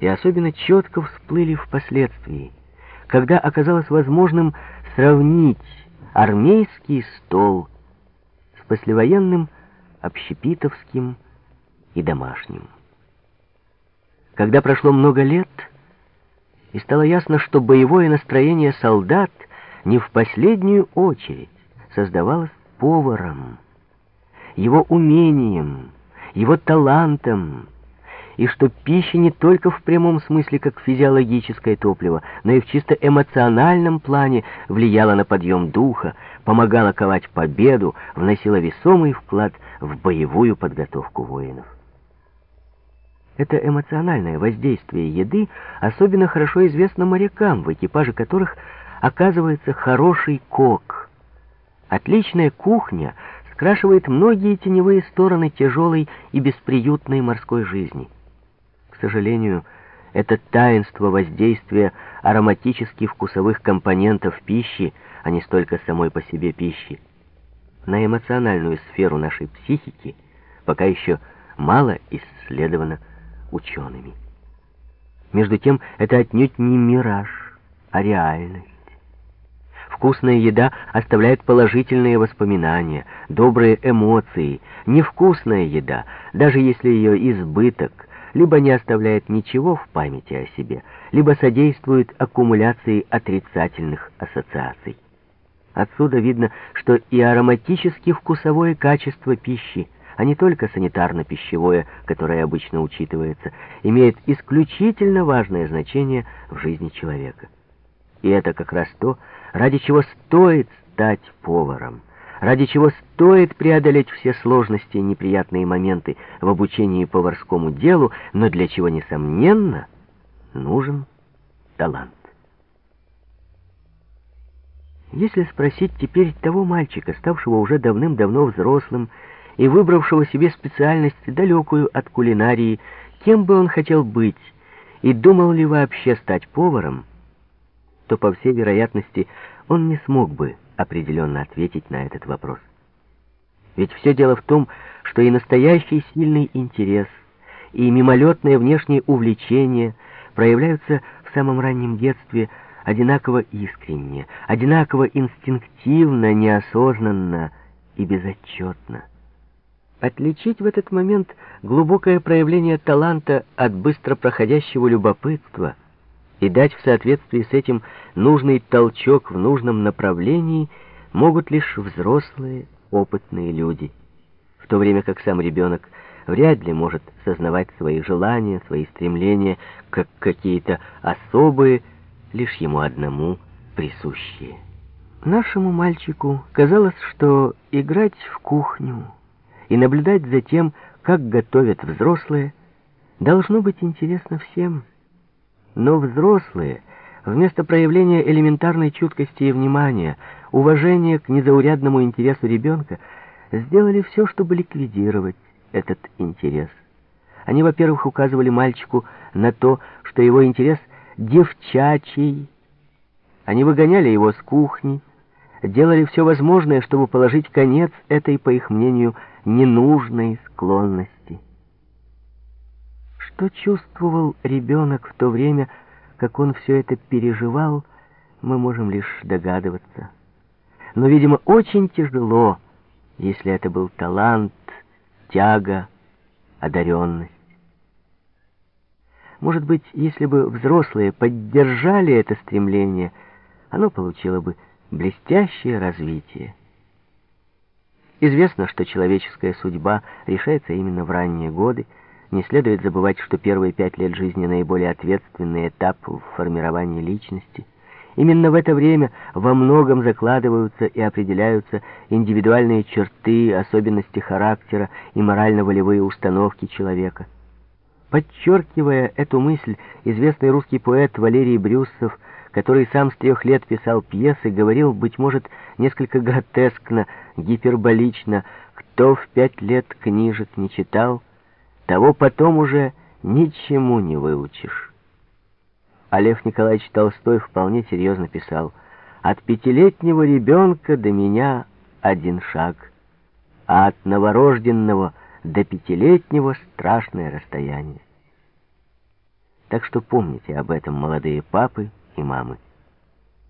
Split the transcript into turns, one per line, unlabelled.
и особенно четко всплыли впоследствии, когда оказалось возможным сравнить армейский стол с послевоенным общепитовским и домашним. Когда прошло много лет, и стало ясно, что боевое настроение солдат не в последнюю очередь создавалось поваром, его умением, его талантом, и что пища не только в прямом смысле как физиологическое топливо, но и в чисто эмоциональном плане влияла на подъем духа, помогала ковать победу, вносила весомый вклад в боевую подготовку воинов. Это эмоциональное воздействие еды особенно хорошо известно морякам, в экипаже которых оказывается хороший кок. Отличная кухня скрашивает многие теневые стороны тяжелой и бесприютной морской жизни. К сожалению, это таинство воздействия ароматических вкусовых компонентов пищи, а не столько самой по себе пищи, на эмоциональную сферу нашей психики пока еще мало исследовано учеными. Между тем, это отнюдь не мираж, а реальность. Вкусная еда оставляет положительные воспоминания, добрые эмоции. Невкусная еда, даже если ее избыток, либо не оставляет ничего в памяти о себе, либо содействует аккумуляции отрицательных ассоциаций. Отсюда видно, что и ароматически вкусовое качество пищи, а не только санитарно-пищевое, которое обычно учитывается, имеет исключительно важное значение в жизни человека. И это как раз то, ради чего стоит стать поваром ради чего стоит преодолеть все сложности и неприятные моменты в обучении поварскому делу, но для чего, несомненно, нужен талант. Если спросить теперь того мальчика, ставшего уже давным-давно взрослым и выбравшего себе специальность далекую от кулинарии, кем бы он хотел быть и думал ли вообще стать поваром, то, по всей вероятности, он не смог бы определенно ответить на этот вопрос. Ведь все дело в том, что и настоящий сильный интерес, и мимолетное внешнее увлечение проявляются в самом раннем детстве одинаково искренне, одинаково инстинктивно, неосознанно и безотчетно. Отличить в этот момент глубокое проявление таланта от быстро проходящего любопытства — и дать в соответствии с этим нужный толчок в нужном направлении могут лишь взрослые, опытные люди, в то время как сам ребенок вряд ли может сознавать свои желания, свои стремления, как какие-то особые, лишь ему одному присущие. Нашему мальчику казалось, что играть в кухню и наблюдать за тем, как готовят взрослые, должно быть интересно всем. Но взрослые, вместо проявления элементарной чуткости и внимания, уважения к незаурядному интересу ребенка, сделали все, чтобы ликвидировать этот интерес. Они, во-первых, указывали мальчику на то, что его интерес девчачий. Они выгоняли его с кухни, делали все возможное, чтобы положить конец этой, по их мнению, ненужной склонности. Что чувствовал ребенок в то время, как он все это переживал, мы можем лишь догадываться. Но, видимо, очень тяжело, если это был талант, тяга, одаренность. Может быть, если бы взрослые поддержали это стремление, оно получило бы блестящее развитие. Известно, что человеческая судьба решается именно в ранние годы, не следует забывать, что первые пять лет жизни наиболее ответственный этап в формировании личности. Именно в это время во многом закладываются и определяются индивидуальные черты, особенности характера и морально-волевые установки человека. Подчеркивая эту мысль, известный русский поэт Валерий Брюсов, который сам с трех лет писал пьесы, говорил, быть может, несколько гротескно, гиперболично, кто в пять лет книжек не читал, того потом уже ничему не выучишь. А Лев Николаевич Толстой вполне серьезно писал, «От пятилетнего ребенка до меня один шаг, а от новорожденного до пятилетнего страшное расстояние». Так что помните об этом, молодые папы и мамы.